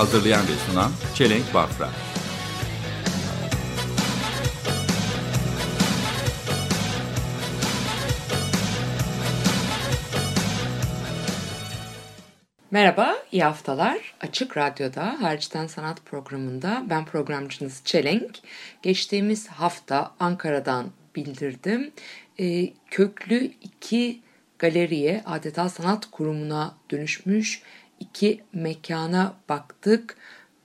Hazırlayan ve sunan Çelenk Bafra Merhaba, iyi haftalar. Açık Radyo'da Hariçten Sanat programında ben programcınız Çelenk. Geçtiğimiz hafta Ankara'dan bildirdim. Ee, köklü iki galeriye adeta sanat kurumuna dönüşmüş iki mekana baktık.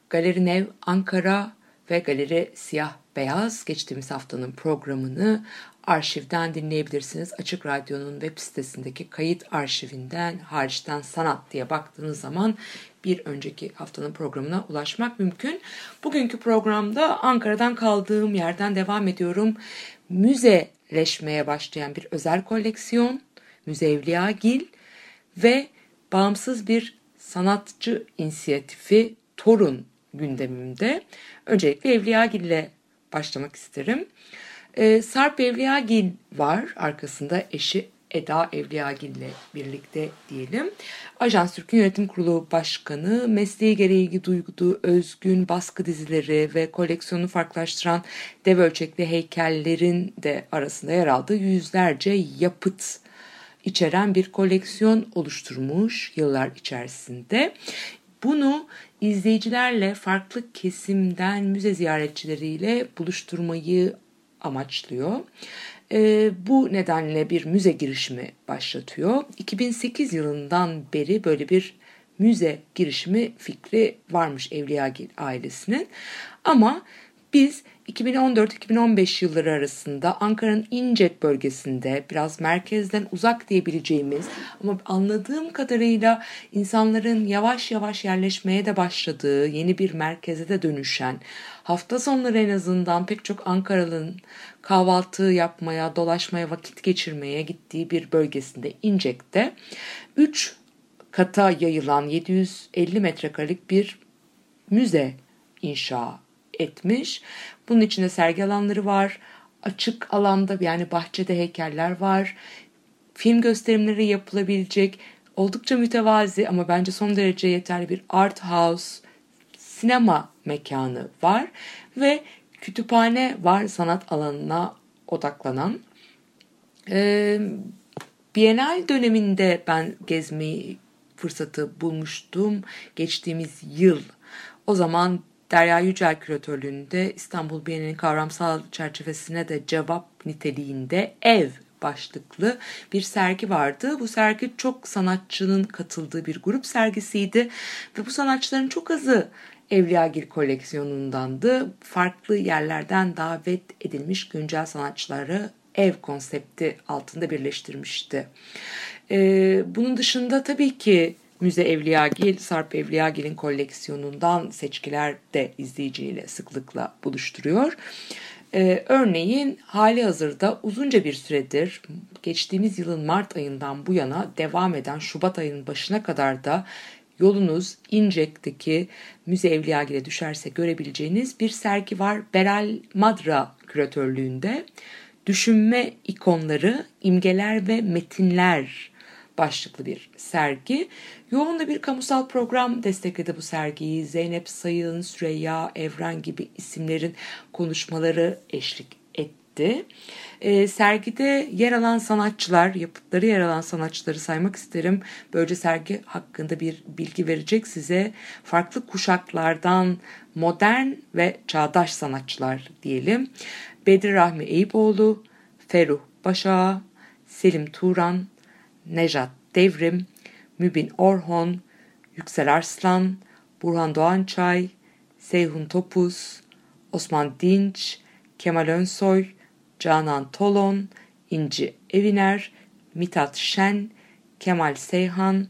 Galeri Nev Ankara ve Galeri Siyah Beyaz geçtiğimiz haftanın programını arşivden dinleyebilirsiniz. Açık Radyo'nun web sitesindeki kayıt arşivinden hariçten sanat diye baktığınız zaman bir önceki haftanın programına ulaşmak mümkün. Bugünkü programda Ankara'dan kaldığım yerden devam ediyorum. Müzeleşmeye başlayan bir özel koleksiyon, Müze Evliyagil ve bağımsız bir sanatçı inisiyatifi Torun gündemimde. Öncelikle Evliyagil ile başlamak isterim. Ee, Sarp Evliyagil var arkasında eşi Eda Evliyagil ile birlikte diyelim. Ajans Türk'ün yönetim kurulu başkanı, mesleği gereği duygudu, özgün baskı dizileri ve koleksiyonu farklılaştıran dev ölçekli heykellerin de arasında yer aldığı yüzlerce yapıt içeren bir koleksiyon oluşturmuş yıllar içerisinde. Bunu izleyicilerle farklı kesimden müze ziyaretçileriyle buluşturmayı amaçlıyor. E, bu nedenle bir müze girişimi başlatıyor. 2008 yılından beri böyle bir müze girişimi fikri varmış Evliyagil ailesinin. Ama biz 2014-2015 yılları arasında Ankara'nın İncek bölgesinde biraz merkezden uzak diyebileceğimiz ama anladığım kadarıyla insanların yavaş yavaş yerleşmeye de başladığı yeni bir merkeze de dönüşen hafta sonları en azından pek çok Ankaralı'nın kahvaltı yapmaya, dolaşmaya, vakit geçirmeye gittiği bir bölgesinde İncek'te 3 kata yayılan 750 metrekarelik bir müze inşa etmiş. Bunun içinde sergi alanları var. Açık alanda yani bahçede heykeller var. Film gösterimleri yapılabilecek oldukça mütevazi ama bence son derece yeterli bir art house sinema mekanı var ve kütüphane var sanat alanına odaklanan. Ee, Bienal döneminde ben gezmeyi fırsatı bulmuştum geçtiğimiz yıl. O zaman Derya Yücel küratörlüğünde İstanbul Bienali'nin kavramsal çerçevesine de cevap niteliğinde ev başlıklı bir sergi vardı. Bu sergi çok sanatçının katıldığı bir grup sergisiydi ve bu sanatçıların çok azı Evliyagil koleksiyonundandı. Farklı yerlerden davet edilmiş güncel sanatçıları ev konsepti altında birleştirmişti. Ee, bunun dışında tabii ki Müze Evliyagil, Sarp Evliyagil'in koleksiyonundan seçkiler de izleyiciyle sıklıkla buluşturuyor. Ee, örneğin hali hazırda uzunca bir süredir geçtiğimiz yılın Mart ayından bu yana devam eden Şubat ayının başına kadar da yolunuz İncek'teki Müze Evliyagil'e düşerse görebileceğiniz bir sergi var. Beral Madra küratörlüğünde düşünme ikonları, imgeler ve metinler başlıklı bir sergi. Yoğun da bir kamusal program destekledi bu sergiyi. Zeynep Sayın, Süreyya Evren gibi isimlerin konuşmaları eşlik etti. E, sergide yer alan sanatçılar, yapıtları yer alan sanatçıları saymak isterim. Böylece sergi hakkında bir bilgi verecek size. Farklı kuşaklardan modern ve çağdaş sanatçılar diyelim. Bedri Rahmi Eyüboğlu, Feruh Başağı, Selim Turan, Nejat Devrim, Mübin Orhon, Yüksel Arslan, Burhan Doğançay, Seyhun Topuz, Osman Dinç, Kemal Önsoy, Canan Tolon, İnci Eviner, Mithat Şen, Kemal Seyhan,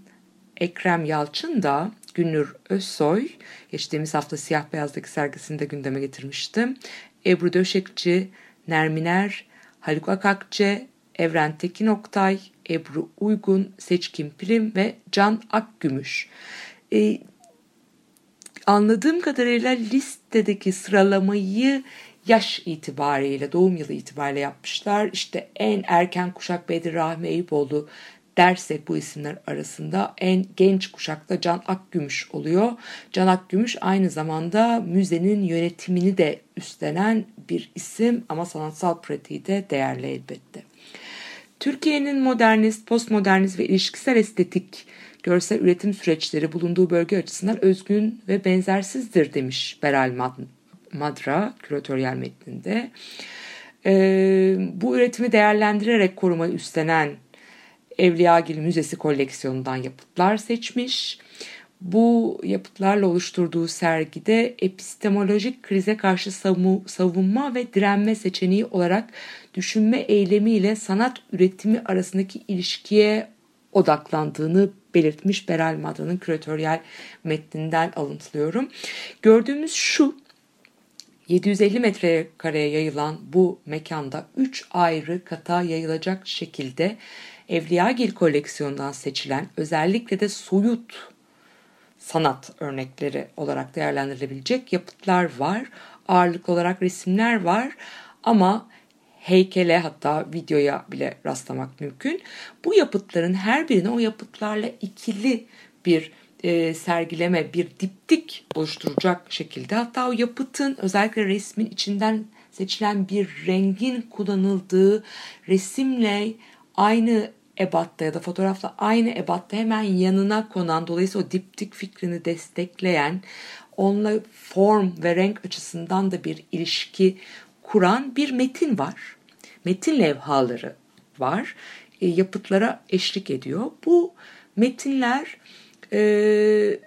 Ekrem Yalçın da Günnür Özsoy, geçtiğimiz hafta Siyah Beyaz'daki sergisini de gündeme getirmiştim. Ebru Döşekçi, Nerminer, Haluk Akakçe, Evren Tekin Oktay, Ebru Uygun, Seçkin Prim ve Can Akgümüş. Ee, anladığım kadarıyla listedeki sıralamayı yaş itibariyle, doğum yılı itibariyle yapmışlar. İşte en erken kuşak Bedir Rahmi Eyüpoğlu dersek bu isimler arasında en genç kuşakta Can Akgümüş oluyor. Can Akgümüş aynı zamanda müzenin yönetimini de üstlenen bir isim ama sanatsal pratiği de değerli elbette. Türkiye'nin modernist, postmodernist ve ilişkisel estetik görsel üretim süreçleri bulunduğu bölge açısından özgün ve benzersizdir demiş Beral Madra küratöryel metninde. Ee, bu üretimi değerlendirerek korumayı üstlenen Evliyagil Müzesi koleksiyonundan yapıtlar seçmiş. Bu yapıtlarla oluşturduğu sergide epistemolojik krize karşı savunma ve direnme seçeneği olarak düşünme eylemiyle sanat üretimi arasındaki ilişkiye odaklandığını belirtmiş Beral Madra'nın küratöryel metninden alıntılıyorum. Gördüğümüz şu 750 metrekareye yayılan bu mekanda 3 ayrı kata yayılacak şekilde Evliyagil koleksiyonundan seçilen özellikle de soyut sanat örnekleri olarak değerlendirilebilecek yapıtlar var. Ağırlık olarak resimler var ama heykele hatta videoya bile rastlamak mümkün. Bu yapıtların her birine o yapıtlarla ikili bir e, sergileme, bir diptik oluşturacak şekilde hatta o yapıtın özellikle resmin içinden seçilen bir rengin kullanıldığı resimle aynı ebatta ya da fotoğrafla aynı ebatta hemen yanına konan dolayısıyla o diptik fikrini destekleyen onunla form ve renk açısından da bir ilişki kuran bir metin var. Metin levhaları var. E, yapıtlara eşlik ediyor. Bu metinler e,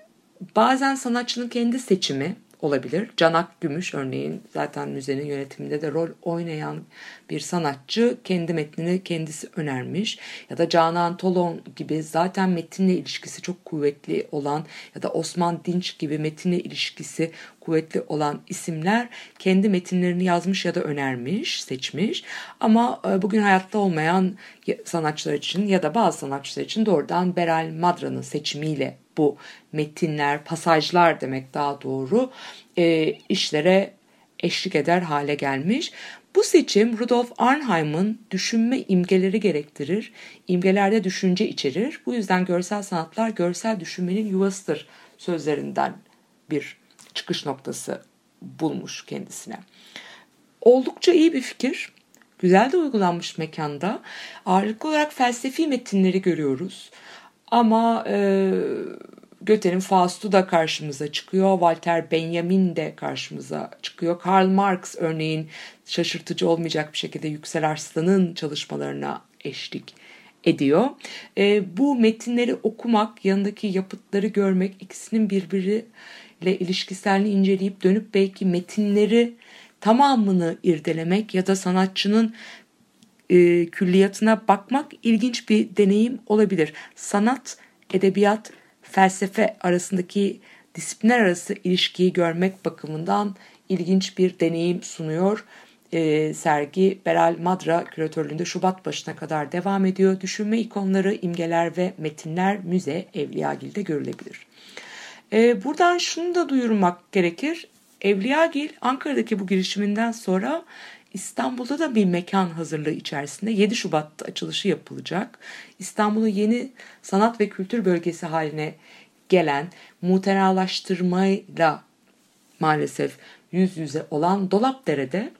bazen sanatçının kendi seçimi olabilir. Canak Gümüş örneğin zaten müzenin yönetiminde de rol oynayan bir sanatçı kendi metnini kendisi önermiş. Ya da Canan Tolon gibi zaten metinle ilişkisi çok kuvvetli olan ya da Osman Dinç gibi metinle ilişkisi kuvvetli olan isimler kendi metinlerini yazmış ya da önermiş, seçmiş. Ama e, bugün hayatta olmayan sanatçılar için ya da bazı sanatçılar için doğrudan Beral Madra'nın seçimiyle bu metinler, pasajlar demek daha doğru e, işlere eşlik eder hale gelmiş. Bu seçim Rudolf Arnheim'ın düşünme imgeleri gerektirir. İmgelerde düşünce içerir. Bu yüzden görsel sanatlar görsel düşünmenin yuvasıdır sözlerinden bir çıkış noktası bulmuş kendisine. Oldukça iyi bir fikir. Güzel de uygulanmış mekanda. Ağırlıklı olarak felsefi metinleri görüyoruz. Ama e, Göte'nin Faust'u da karşımıza çıkıyor. Walter Benjamin de karşımıza çıkıyor. Karl Marx örneğin şaşırtıcı olmayacak bir şekilde Yüksel Arslan'ın çalışmalarına eşlik ediyor. E, bu metinleri okumak, yanındaki yapıtları görmek, ikisinin birbiriyle ilişkiselini inceleyip dönüp belki metinleri tamamını irdelemek ya da sanatçının e, külliyatına bakmak ilginç bir deneyim olabilir. Sanat, edebiyat, felsefe arasındaki disiplinler arası ilişkiyi görmek bakımından ilginç bir deneyim sunuyor. E, sergi Beral Madra küratörlüğünde Şubat başına kadar devam ediyor. Düşünme ikonları, imgeler ve metinler müze Evliyagil'de görülebilir. E, buradan şunu da duyurmak gerekir. Evliyagil Ankara'daki bu girişiminden sonra İstanbul'da da bir mekan hazırlığı içerisinde 7 Şubat'ta açılışı yapılacak. İstanbul'un yeni sanat ve kültür bölgesi haline gelen muhteralaştırmayla maalesef yüz yüze olan Dolapdere'de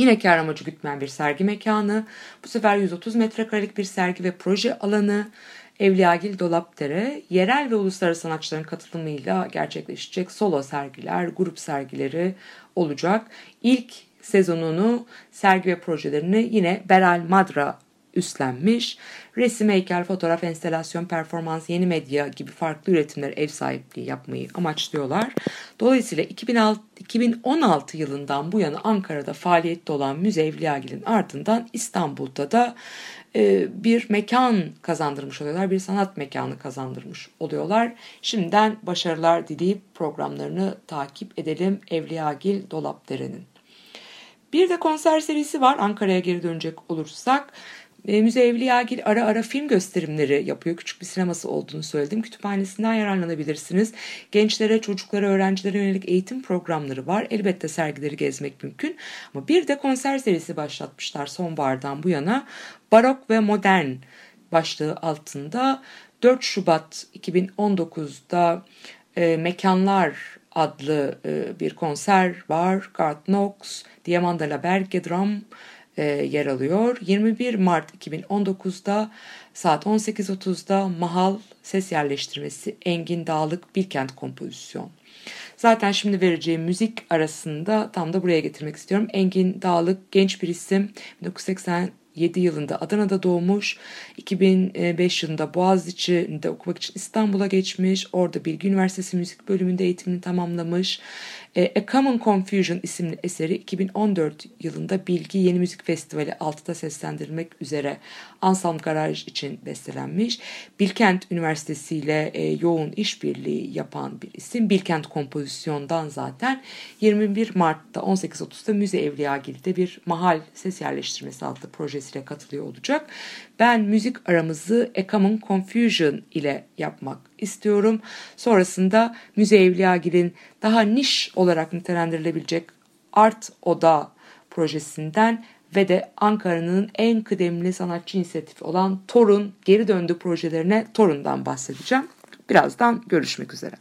yine kar amacı gütmeyen bir sergi mekanı. Bu sefer 130 metrekarelik bir sergi ve proje alanı. Evliyagil Dolapdere, yerel ve uluslararası sanatçıların katılımıyla gerçekleşecek solo sergiler, grup sergileri olacak. İlk sezonunu, sergi ve projelerini yine Beral Madra üstlenmiş. Resim, heykel, fotoğraf, enstelasyon, performans, yeni medya gibi farklı üretimler ev sahipliği yapmayı amaçlıyorlar. Dolayısıyla 2006, 2016 yılından bu yana Ankara'da faaliyette olan Müze Evliyagil'in ardından İstanbul'da da e, bir mekan kazandırmış oluyorlar. Bir sanat mekanı kazandırmış oluyorlar. Şimdiden başarılar dileyip programlarını takip edelim Evliyagil Dolapdere'nin. Bir de konser serisi var Ankara'ya geri dönecek olursak. E, Müze Evliyagil ara ara film gösterimleri yapıyor. Küçük bir sineması olduğunu söyledim. Kütüphanesinden yararlanabilirsiniz. Gençlere, çocuklara, öğrencilere yönelik eğitim programları var. Elbette sergileri gezmek mümkün. Ama bir de konser serisi başlatmışlar sonbahardan bu yana. Barok ve Modern başlığı altında 4 Şubat 2019'da e, Mekanlar adlı e, bir konser var. Garth Knox, Diamanda Laberge Drum e, yer alıyor. 21 Mart 2019'da saat 18.30'da Mahal ses yerleştirmesi Engin Dağlık Bilkent kompozisyon. Zaten şimdi vereceğim müzik arasında tam da buraya getirmek istiyorum. Engin Dağlık genç bir isim. 1980 7 yılında Adana'da doğmuş. 2005 yılında Boğaziçi'nde okumak için İstanbul'a geçmiş. Orada Bilgi Üniversitesi Müzik Bölümünde eğitimini tamamlamış. E, A Common Confusion isimli eseri 2014 yılında Bilgi Yeni Müzik Festivali 6'da seslendirilmek üzere Ensemble Garaj için bestelenmiş. Bilkent Üniversitesi ile e, yoğun işbirliği yapan bir isim. Bilkent Kompozisyon'dan zaten 21 Mart'ta 18.30'da Müze Evliyagil'de bir mahal ses yerleştirmesi adlı projesiyle katılıyor olacak. Ben müzik aramızı A Common Confusion ile yapmak istiyorum. Sonrasında Müze Evliyagil'in daha niş olarak nitelendirilebilecek Art Oda projesinden ve de Ankara'nın en kıdemli sanatçı inisiyatifi olan Torun geri döndü projelerine Torun'dan bahsedeceğim. Birazdan görüşmek üzere.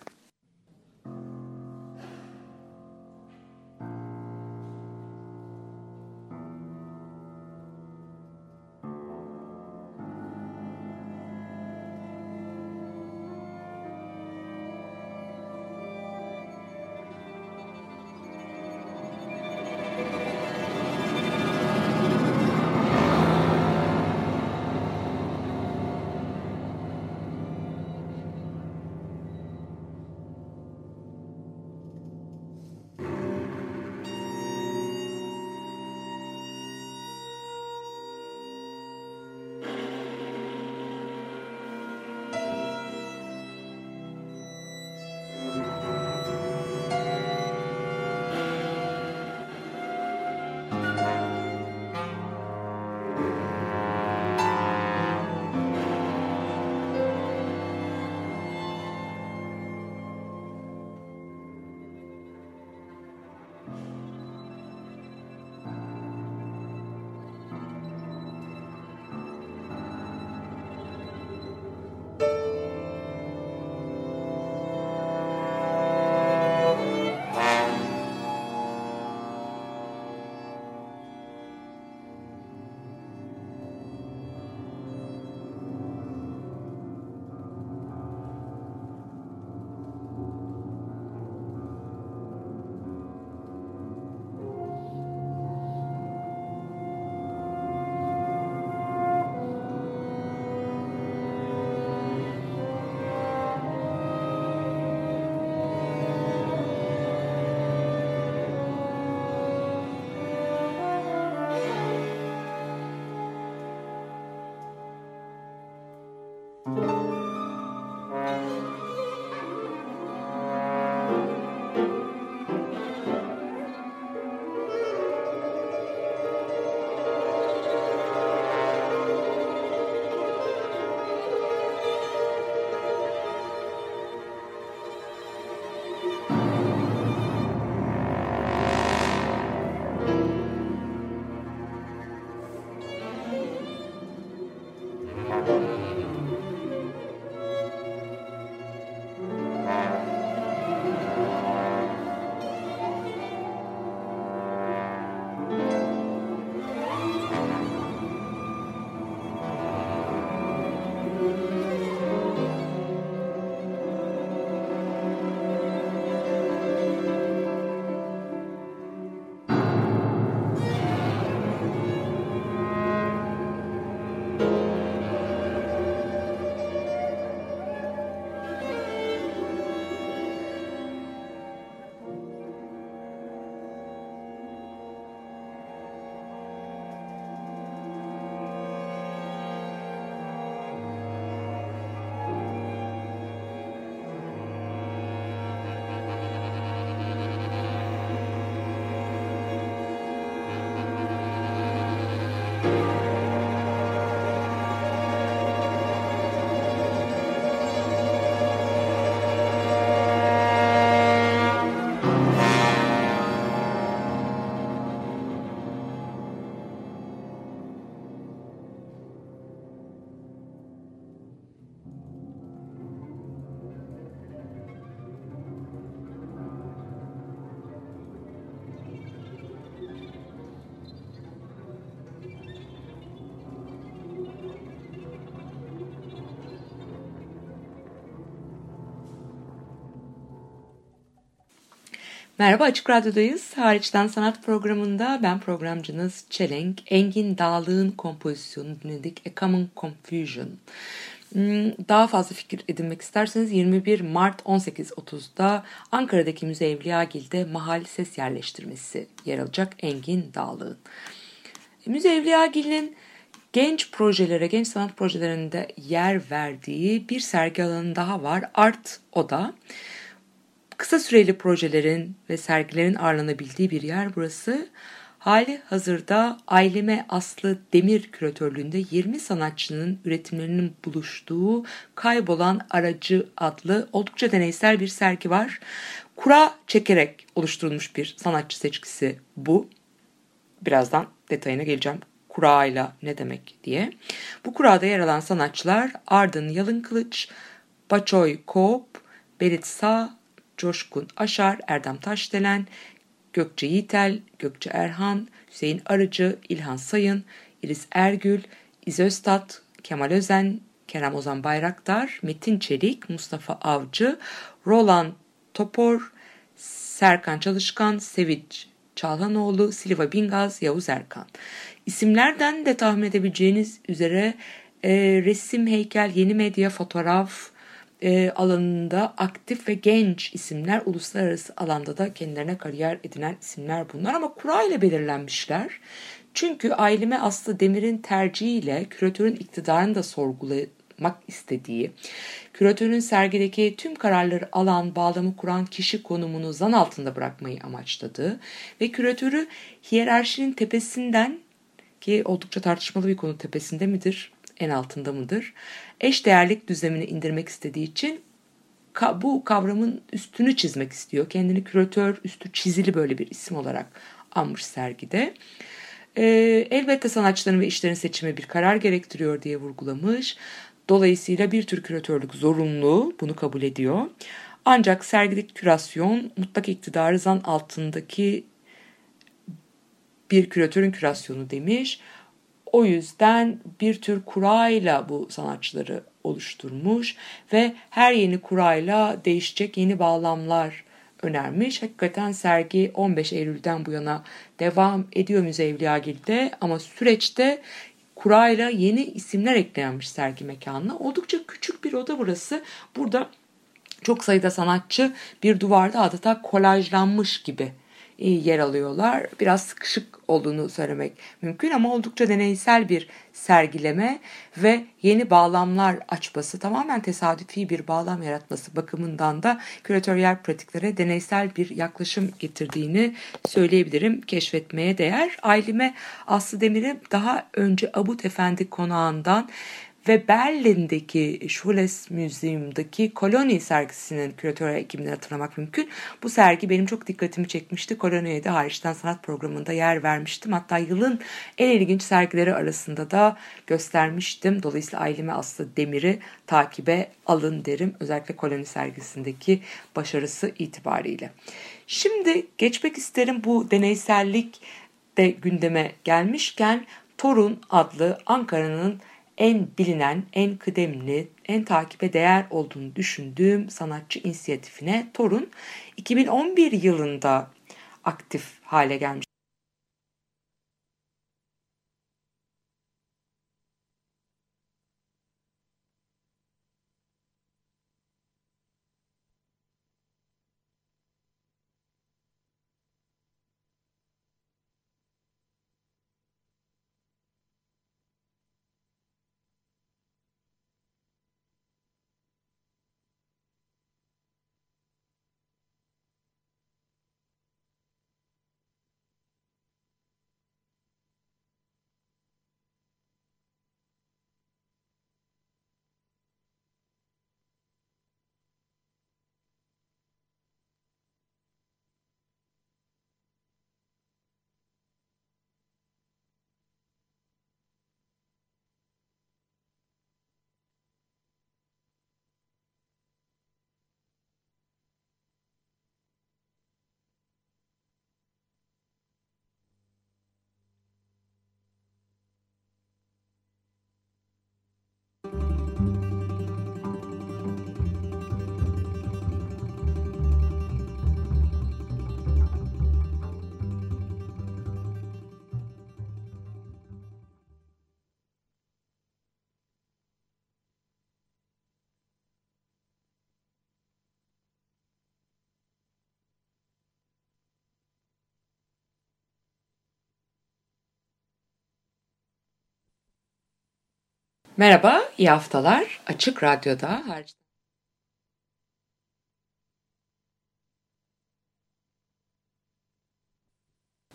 Merhaba Açık Radyo'dayız. Hariçten Sanat programında ben programcınız Çelenk. Engin Dağlık'ın kompozisyonu dinledik. A Common Confusion. Hmm, daha fazla fikir edinmek isterseniz 21 Mart 18.30'da Ankara'daki Müze Evliyagil'de mahal ses yerleştirmesi yer alacak Engin Dağlık'ın. Müze Evliyagil'in genç projelere, genç sanat projelerinde yer verdiği bir sergi alanı daha var. Art Oda. Kısa süreli projelerin ve sergilerin ağırlanabildiği bir yer burası. Hali hazırda Aileme Aslı Demir küratörlüğünde 20 sanatçının üretimlerinin buluştuğu Kaybolan Aracı adlı oldukça deneysel bir sergi var. Kura çekerek oluşturulmuş bir sanatçı seçkisi bu. Birazdan detayına geleceğim kurayla ne demek diye. Bu kurada yer alan sanatçılar Ardın Yalın Kılıç, Baçoy Koop, Berit Sağ, Coşkun Aşar, Erdem Taşdelen, Gökçe Yiğitel, Gökçe Erhan, Hüseyin Arıcı, İlhan Sayın, İris Ergül, İzöstat, Kemal Özen, Kerem Ozan Bayraktar, Metin Çelik, Mustafa Avcı, Roland Topor, Serkan Çalışkan, Sevinç Çağlanoğlu, Silva Bingaz, Yavuz Erkan. İsimlerden de tahmin edebileceğiniz üzere e, resim, heykel, yeni medya, fotoğraf e, alanında aktif ve genç isimler, uluslararası alanda da kendilerine kariyer edinen isimler bunlar ama kura ile belirlenmişler. Çünkü aileme Aslı Demir'in tercihiyle küratörün iktidarını da sorgulamak istediği, küratörün sergideki tüm kararları alan, bağlamı kuran kişi konumunu zan altında bırakmayı amaçladığı ve küratörü hiyerarşinin tepesinden ki oldukça tartışmalı bir konu tepesinde midir, en altında mıdır? Eş değerlik düzlemini indirmek istediği için bu kavramın üstünü çizmek istiyor. Kendini küratör üstü çizili böyle bir isim olarak anmış sergide. Ee, elbette sanatçıların ve işlerin seçimi bir karar gerektiriyor diye vurgulamış. Dolayısıyla bir tür küratörlük zorunlu, bunu kabul ediyor. Ancak sergideki kürasyon mutlak iktidarı zan altındaki bir küratörün kürasyonu demiş. O yüzden bir tür kurayla bu sanatçıları oluşturmuş ve her yeni kurayla değişecek yeni bağlamlar önermiş. Hakikaten sergi 15 Eylül'den bu yana devam ediyor Müze Evliyagil'de ama süreçte kurayla yeni isimler eklenmiş sergi mekanına. Oldukça küçük bir oda burası. Burada çok sayıda sanatçı bir duvarda adeta kolajlanmış gibi yer alıyorlar. Biraz sıkışık olduğunu söylemek mümkün ama oldukça deneysel bir sergileme ve yeni bağlamlar açması tamamen tesadüfi bir bağlam yaratması bakımından da küratöryel pratiklere deneysel bir yaklaşım getirdiğini söyleyebilirim. Keşfetmeye değer. Ailime Aslı Demir'i daha önce Abut Efendi konağından ve Berlin'deki Schules Museum'daki Koloni sergisinin küratör ekibinden hatırlamak mümkün. Bu sergi benim çok dikkatimi çekmişti. Koloni'ye de hariçten sanat programında yer vermiştim. Hatta yılın en ilginç sergileri arasında da göstermiştim. Dolayısıyla aileme Aslı Demir'i takibe alın derim. Özellikle Koloni sergisindeki başarısı itibariyle. Şimdi geçmek isterim bu deneysellik de gündeme gelmişken Torun adlı Ankara'nın en bilinen, en kıdemli, en takibe değer olduğunu düşündüğüm sanatçı inisiyatifine Torun 2011 yılında aktif hale gelmiş. Merhaba, iyi haftalar. Açık Radyo'da hariç...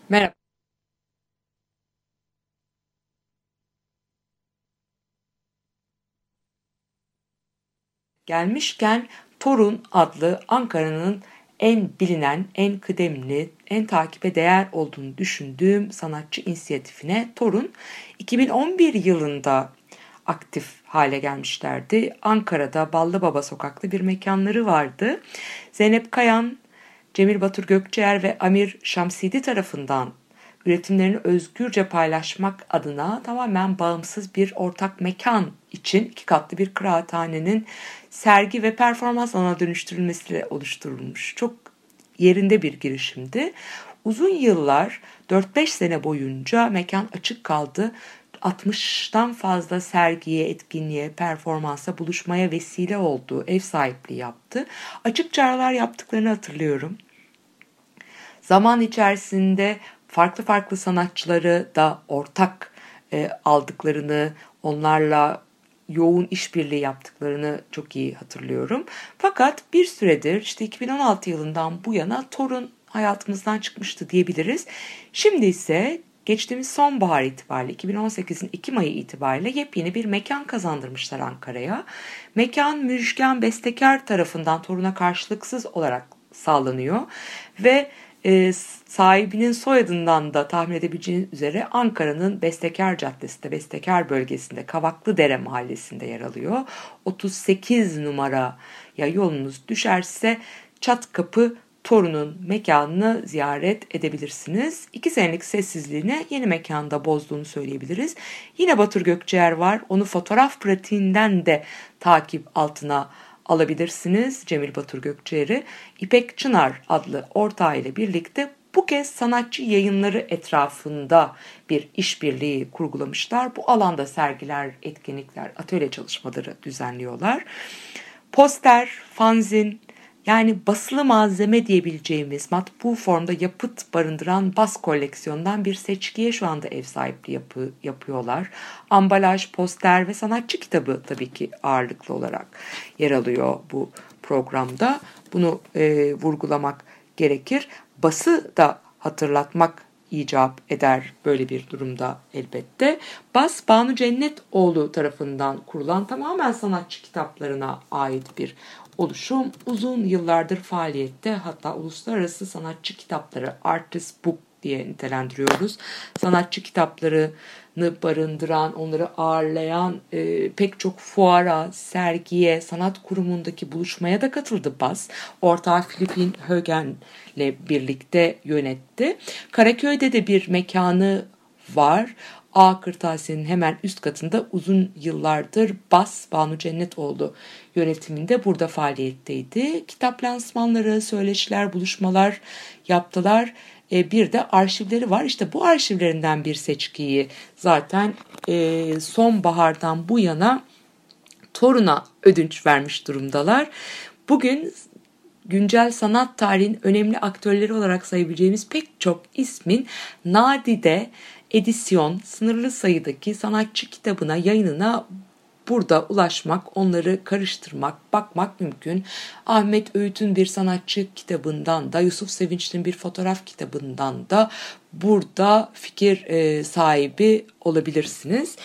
Merhaba. Gelmişken Torun adlı Ankara'nın en bilinen, en kıdemli, en takibe değer olduğunu düşündüğüm sanatçı inisiyatifine Torun 2011 yılında aktif hale gelmişlerdi. Ankara'da Ballı Baba sokaklı bir mekanları vardı. Zeynep Kayan, Cemil Batur Gökçeer ve Amir Şamsidi tarafından üretimlerini özgürce paylaşmak adına tamamen bağımsız bir ortak mekan için iki katlı bir kıraathanenin sergi ve performans alana dönüştürülmesiyle oluşturulmuş. Çok yerinde bir girişimdi. Uzun yıllar 4-5 sene boyunca mekan açık kaldı. 60'tan fazla sergiye, etkinliğe, performansa, buluşmaya vesile oldu. Ev sahipliği yaptı. Açık çağrılar yaptıklarını hatırlıyorum. Zaman içerisinde farklı farklı sanatçıları da ortak e, aldıklarını, onlarla yoğun işbirliği yaptıklarını çok iyi hatırlıyorum. Fakat bir süredir işte 2016 yılından bu yana Torun hayatımızdan çıkmıştı diyebiliriz. Şimdi ise geçtiğimiz sonbahar itibariyle 2018'in 2 Mayı itibariyle yepyeni bir mekan kazandırmışlar Ankara'ya. Mekan Müjgan Bestekar tarafından Torun'a karşılıksız olarak sağlanıyor ve e, sahibinin soyadından da tahmin edebileceğiniz üzere Ankara'nın Bestekar Caddesi'nde, Bestekar bölgesinde, Kavaklı Dere mahallesinde yer alıyor. 38 numara ya yolunuz düşerse Çat Kapı Torun'un mekanını ziyaret edebilirsiniz. İki senelik sessizliğini yeni mekanda bozduğunu söyleyebiliriz. Yine Batur Gökçeer var. Onu fotoğraf pratiğinden de takip altına alabilirsiniz Cemil Batur Gökçeer'i. İpek Çınar adlı ortağıyla birlikte bu kez sanatçı yayınları etrafında bir işbirliği kurgulamışlar. Bu alanda sergiler, etkinlikler, atölye çalışmaları düzenliyorlar. Poster, fanzin, yani basılı malzeme diyebileceğimiz matbu formda yapıt barındıran bas koleksiyondan bir seçkiye şu anda ev sahipliği yapı, yapıyorlar. Ambalaj, poster ve sanatçı kitabı tabii ki ağırlıklı olarak yer alıyor bu programda. Bunu e, vurgulamak gerekir. Bası da hatırlatmak icap eder böyle bir durumda elbette. Bas Banu Cennetoğlu tarafından kurulan tamamen sanatçı kitaplarına ait bir oluşum uzun yıllardır faaliyette hatta uluslararası sanatçı kitapları artist book diye nitelendiriyoruz. Sanatçı kitaplarını barındıran, onları ağırlayan e, pek çok fuara, sergiye, sanat kurumundaki buluşmaya da katıldı Bas. Ortağı Filipin Högen'le birlikte yönetti. Karaköy'de de bir mekanı var. A Kırtasiye'nin hemen üst katında uzun yıllardır Bas Banu Cennetoğlu yönetiminde burada faaliyetteydi. Kitap lansmanları, söyleşiler, buluşmalar yaptılar. E, bir de arşivleri var. İşte bu arşivlerinden bir seçkiyi zaten e, sonbahardan bu yana Torun'a ödünç vermiş durumdalar. Bugün güncel sanat tarihin önemli aktörleri olarak sayabileceğimiz pek çok ismin nadide edisyon, sınırlı sayıdaki sanatçı kitabına, yayınına burada ulaşmak, onları karıştırmak, bakmak mümkün. Ahmet Öğüt'ün bir sanatçı kitabından da, Yusuf Sevinç'in bir fotoğraf kitabından da burada fikir e, sahibi olabilirsiniz.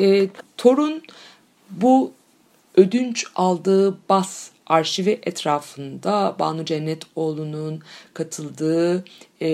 E, Torun bu ödünç aldığı bas arşivi etrafında Banu Cennetoğlu'nun katıldığı e,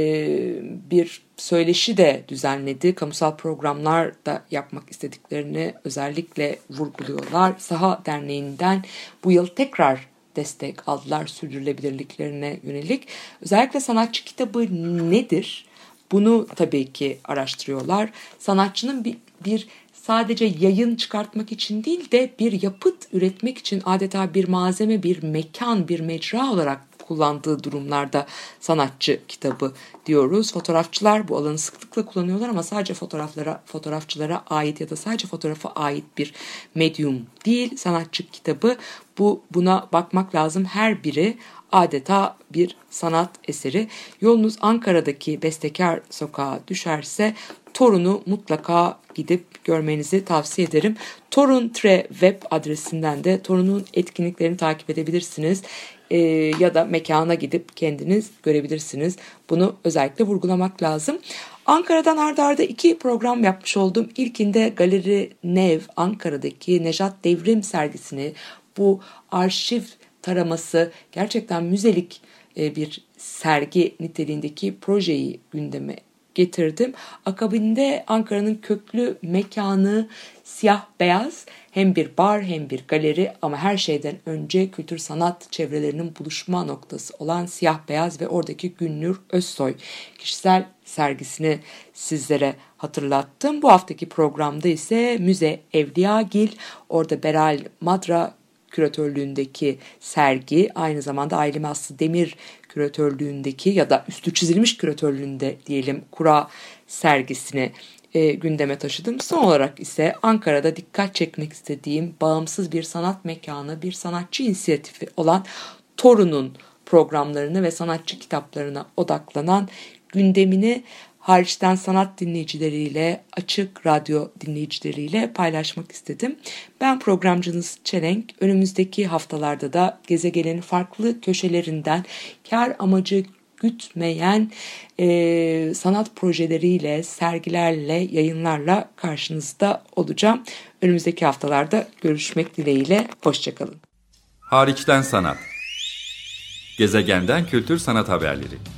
bir söyleşi de düzenledi. Kamusal programlar da yapmak istediklerini özellikle vurguluyorlar. Saha Derneği'nden bu yıl tekrar destek aldılar sürdürülebilirliklerine yönelik. Özellikle sanatçı kitabı nedir? Bunu tabii ki araştırıyorlar. Sanatçının bir, bir sadece yayın çıkartmak için değil de bir yapıt üretmek için adeta bir malzeme, bir mekan, bir mecra olarak kullandığı durumlarda sanatçı kitabı diyoruz. Fotoğrafçılar bu alanı sıklıkla kullanıyorlar ama sadece fotoğraflara, fotoğrafçılara ait ya da sadece fotoğrafa ait bir medyum değil. Sanatçı kitabı bu buna bakmak lazım. Her biri adeta bir sanat eseri. Yolunuz Ankara'daki Bestekar Sokağa düşerse Torun'u mutlaka gidip görmenizi tavsiye ederim. Torun Tre web adresinden de Torun'un etkinliklerini takip edebilirsiniz. Ee, ya da mekana gidip kendiniz görebilirsiniz. Bunu özellikle vurgulamak lazım. Ankara'dan ardarda arda iki program yapmış oldum. İlkinde Galeri Nev Ankara'daki Nejat Devrim sergisini bu arşiv taraması gerçekten müzelik e, bir sergi niteliğindeki projeyi gündeme getirdim. Akabinde Ankara'nın köklü mekanı siyah beyaz hem bir bar hem bir galeri ama her şeyden önce kültür sanat çevrelerinin buluşma noktası olan siyah beyaz ve oradaki Günnür Özsoy kişisel sergisini sizlere hatırlattım. Bu haftaki programda ise Müze Evliyagil, orada Beral Madra küratörlüğündeki sergi aynı zamanda Aylin Aslı Demir küratörlüğündeki ya da üstü çizilmiş küratörlüğünde diyelim kura sergisini e, gündeme taşıdım. Son olarak ise Ankara'da dikkat çekmek istediğim bağımsız bir sanat mekanı, bir sanatçı inisiyatifi olan Torun'un programlarını ve sanatçı kitaplarına odaklanan gündemini hariçten sanat dinleyicileriyle, açık radyo dinleyicileriyle paylaşmak istedim. Ben programcınız Çelenk. Önümüzdeki haftalarda da gezegenin farklı köşelerinden kar amacı gütmeyen e, sanat projeleriyle, sergilerle, yayınlarla karşınızda olacağım. Önümüzdeki haftalarda görüşmek dileğiyle. Hoşçakalın. Hariçten Sanat Gezegenden Kültür Sanat Haberleri